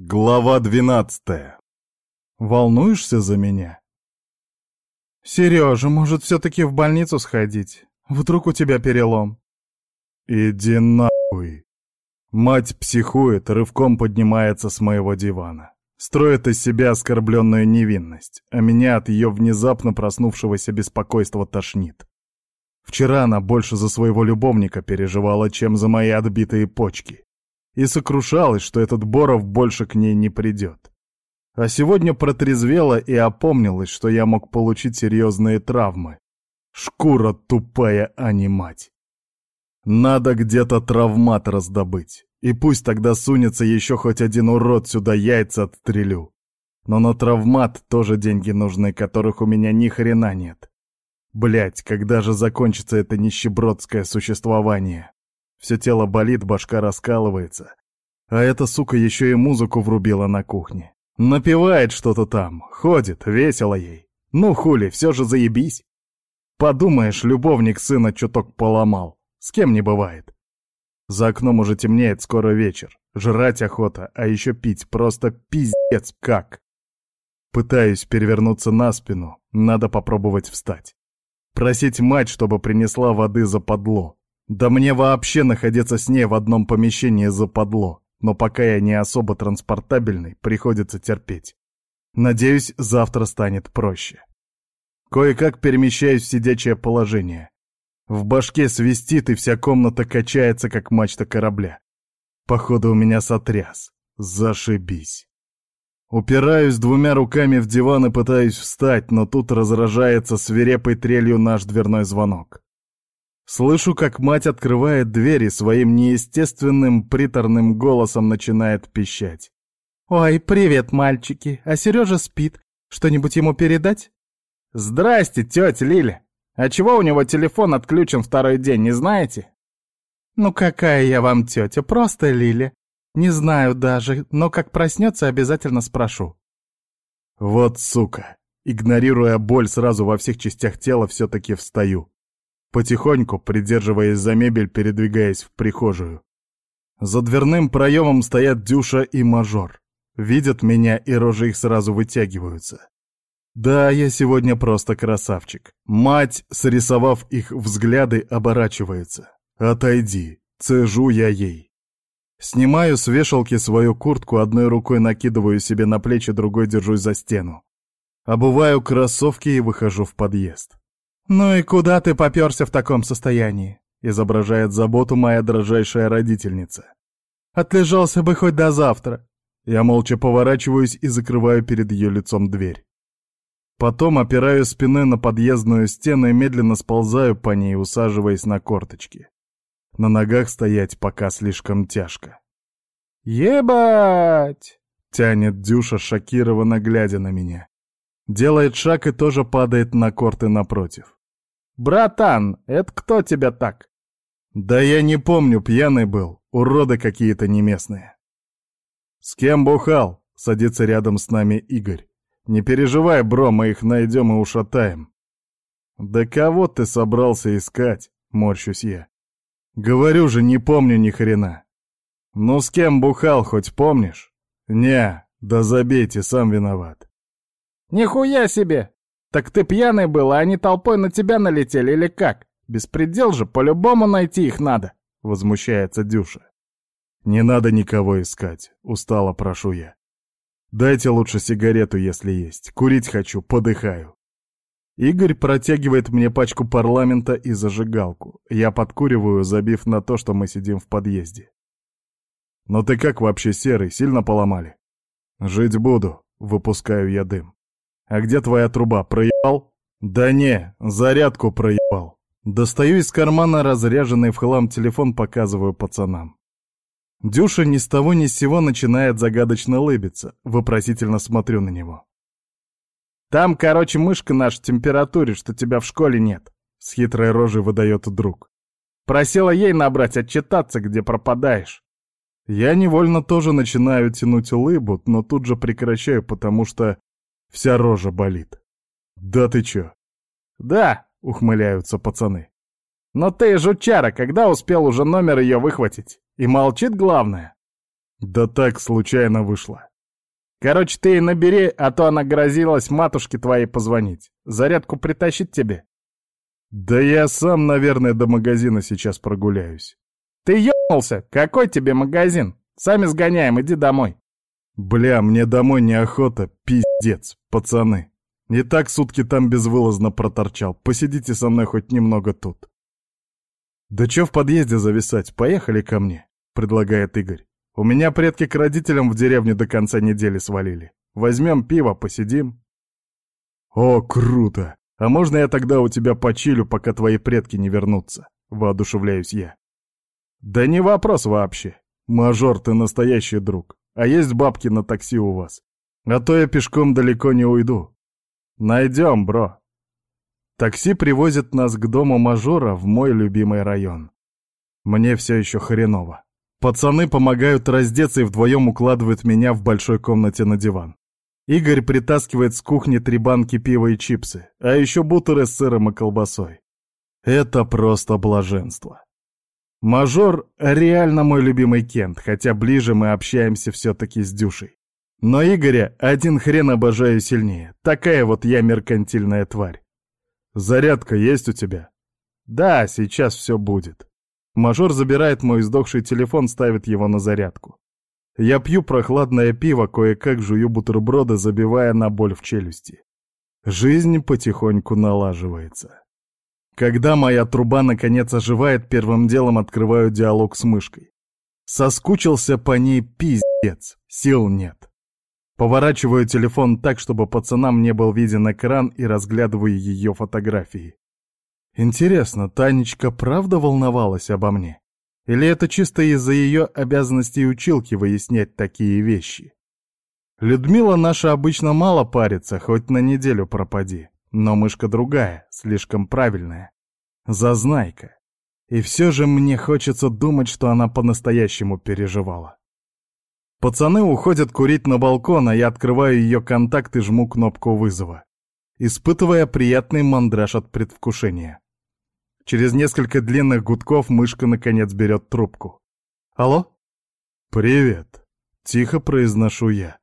Глава двенадцатая. Волнуешься за меня? Сережа, может, все-таки в больницу сходить? Вдруг у тебя перелом? Иди нахуй. Мать психует, рывком поднимается с моего дивана. Строит из себя оскорбленную невинность, а меня от ее внезапно проснувшегося беспокойства тошнит. Вчера она больше за своего любовника переживала, чем за мои отбитые почки и сокрушалась, что этот Боров больше к ней не придет. А сегодня протрезвела и опомнилась, что я мог получить серьезные травмы. Шкура тупая, а не мать. Надо где-то травмат раздобыть, и пусть тогда сунется еще хоть один урод сюда яйца отстрелю. Но на травмат тоже деньги нужны, которых у меня ни хрена нет. Блять, когда же закончится это нищебродское существование? Все тело болит, башка раскалывается. А эта сука еще и музыку врубила на кухне. Напевает что-то там, ходит, весело ей. Ну хули, все же заебись. Подумаешь, любовник сына чуток поломал. С кем не бывает. За окном уже темнеет, скоро вечер. Жрать охота, а еще пить просто пиздец как. Пытаюсь перевернуться на спину, надо попробовать встать. Просить мать, чтобы принесла воды за подло. Да мне вообще находиться с ней в одном помещении западло, но пока я не особо транспортабельный, приходится терпеть. Надеюсь, завтра станет проще. Кое-как перемещаюсь в сидячее положение. В башке свистит, и вся комната качается, как мачта корабля. Походу, у меня сотряс. Зашибись. Упираюсь двумя руками в диван и пытаюсь встать, но тут разражается свирепой трелью наш дверной звонок. Слышу, как мать открывает дверь и своим неестественным приторным голосом начинает пищать. «Ой, привет, мальчики! А Сережа спит. Что-нибудь ему передать?» «Здрасте, тетя Лиля! А чего у него телефон отключен второй день, не знаете?» «Ну какая я вам тетя, просто Лиля. Не знаю даже, но как проснется, обязательно спрошу». Вот сука! Игнорируя боль сразу во всех частях тела, все-таки встаю. Потихоньку, придерживаясь за мебель, передвигаясь в прихожую. За дверным проемом стоят Дюша и Мажор. Видят меня, и рожи их сразу вытягиваются. Да, я сегодня просто красавчик. Мать, срисовав их взгляды, оборачивается. «Отойди!» — цежу я ей. Снимаю с вешалки свою куртку, одной рукой накидываю себе на плечи, другой держусь за стену. Обуваю кроссовки и выхожу в подъезд. «Ну и куда ты попёрся в таком состоянии?» — изображает заботу моя дрожайшая родительница. «Отлежался бы хоть до завтра». Я молча поворачиваюсь и закрываю перед ее лицом дверь. Потом опираю спиной на подъездную стену и медленно сползаю по ней, усаживаясь на корточки. На ногах стоять пока слишком тяжко. «Ебать!» — тянет Дюша, шокированно глядя на меня. Делает шаг и тоже падает на корты напротив. «Братан, это кто тебя так?» «Да я не помню, пьяный был, уроды какие-то неместные». «С кем бухал?» — садится рядом с нами Игорь. «Не переживай, бро, мы их найдем и ушатаем». «Да кого ты собрался искать?» — морщусь я. «Говорю же, не помню ни хрена». «Ну с кем бухал, хоть помнишь?» «Не, да забейте, сам виноват». «Нихуя себе! «Так ты пьяный был, а они толпой на тебя налетели или как? Беспредел же, по-любому найти их надо!» — возмущается Дюша. «Не надо никого искать, устало прошу я. Дайте лучше сигарету, если есть. Курить хочу, подыхаю». Игорь протягивает мне пачку парламента и зажигалку. Я подкуриваю, забив на то, что мы сидим в подъезде. «Но ты как вообще серый, сильно поломали?» «Жить буду», — выпускаю я дым. «А где твоя труба, проебал?» «Да не, зарядку проебал». Достаю из кармана разряженный в хлам телефон, показываю пацанам. Дюша ни с того ни с сего начинает загадочно лыбиться, вопросительно смотрю на него. «Там, короче, мышка наша температуре, что тебя в школе нет», — с хитрой рожей выдает друг. «Просила ей набрать, отчитаться, где пропадаешь». Я невольно тоже начинаю тянуть улыбу, но тут же прекращаю, потому что Вся рожа болит. Да ты чё? Да, ухмыляются пацаны. Но ты, жучара, когда успел уже номер ее выхватить? И молчит главное. Да так, случайно вышло. Короче, ты и набери, а то она грозилась матушке твоей позвонить. Зарядку притащить тебе? Да я сам, наверное, до магазина сейчас прогуляюсь. Ты ёбнулся? Какой тебе магазин? Сами сгоняем, иди домой. Бля, мне домой неохота, пиздец, пацаны. Не так сутки там безвылазно проторчал. Посидите со мной хоть немного тут. Да чё в подъезде зависать, поехали ко мне, предлагает Игорь. У меня предки к родителям в деревне до конца недели свалили. Возьмем пиво, посидим. О, круто! А можно я тогда у тебя почилю, пока твои предки не вернутся? Воодушевляюсь я. Да не вопрос вообще. Мажор, ты настоящий друг. А есть бабки на такси у вас? А то я пешком далеко не уйду. Найдем, бро. Такси привозит нас к дому мажора в мой любимый район. Мне все еще хреново. Пацаны помогают раздеться и вдвоем укладывают меня в большой комнате на диван. Игорь притаскивает с кухни три банки пива и чипсы, а еще бутеры с сыром и колбасой. Это просто блаженство. Мажор реально мой любимый Кент, хотя ближе мы общаемся все-таки с Дюшей. Но Игоря один хрен обожаю сильнее. Такая вот я меркантильная тварь. Зарядка есть у тебя? Да, сейчас все будет. Мажор забирает мой издохший телефон, ставит его на зарядку. Я пью прохладное пиво, кое-как жую бутерброды, забивая на боль в челюсти. Жизнь потихоньку налаживается. Когда моя труба наконец оживает, первым делом открываю диалог с мышкой. Соскучился по ней пиздец, сил нет. Поворачиваю телефон так, чтобы пацанам не был виден экран и разглядываю ее фотографии. Интересно, Танечка правда волновалась обо мне? Или это чисто из-за ее обязанностей училки выяснять такие вещи? Людмила наша обычно мало парится, хоть на неделю пропади. Но мышка другая, слишком правильная. Зазнайка. И все же мне хочется думать, что она по-настоящему переживала. Пацаны уходят курить на балкон, а я открываю ее контакт и жму кнопку вызова, испытывая приятный мандраж от предвкушения. Через несколько длинных гудков мышка наконец берет трубку. «Алло?» «Привет», — тихо произношу я.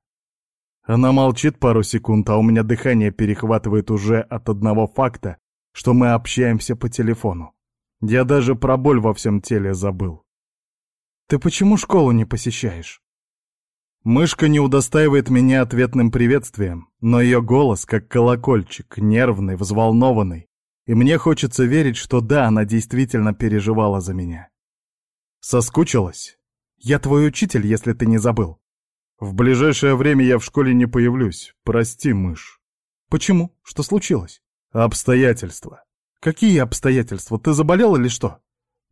Она молчит пару секунд, а у меня дыхание перехватывает уже от одного факта, что мы общаемся по телефону. Я даже про боль во всем теле забыл. «Ты почему школу не посещаешь?» Мышка не удостаивает меня ответным приветствием, но ее голос как колокольчик, нервный, взволнованный, и мне хочется верить, что да, она действительно переживала за меня. Соскучилась? Я твой учитель, если ты не забыл. В ближайшее время я в школе не появлюсь. Прости, мышь. Почему? Что случилось? Обстоятельства. Какие обстоятельства? Ты заболел или что?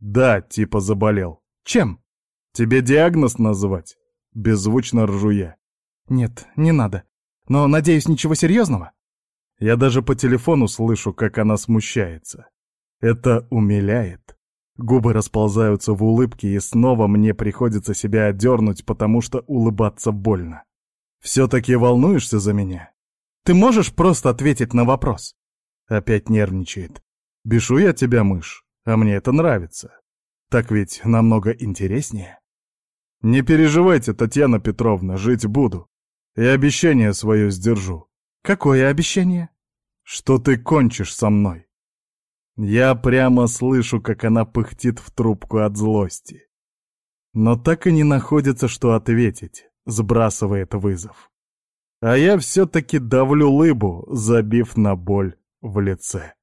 Да, типа заболел. Чем? Тебе диагноз называть? Беззвучно ржу я. Нет, не надо. Но, надеюсь, ничего серьезного? Я даже по телефону слышу, как она смущается. Это умиляет. Губы расползаются в улыбке, и снова мне приходится себя отдернуть, потому что улыбаться больно. Все-таки волнуешься за меня? Ты можешь просто ответить на вопрос? Опять нервничает. Бешу я тебя, мышь, а мне это нравится. Так ведь намного интереснее. Не переживайте, Татьяна Петровна, жить буду. И обещание свое сдержу. Какое обещание? Что ты кончишь со мной. Я прямо слышу, как она пыхтит в трубку от злости. Но так и не находится, что ответить, сбрасывает вызов. А я все-таки давлю лыбу, забив на боль в лице.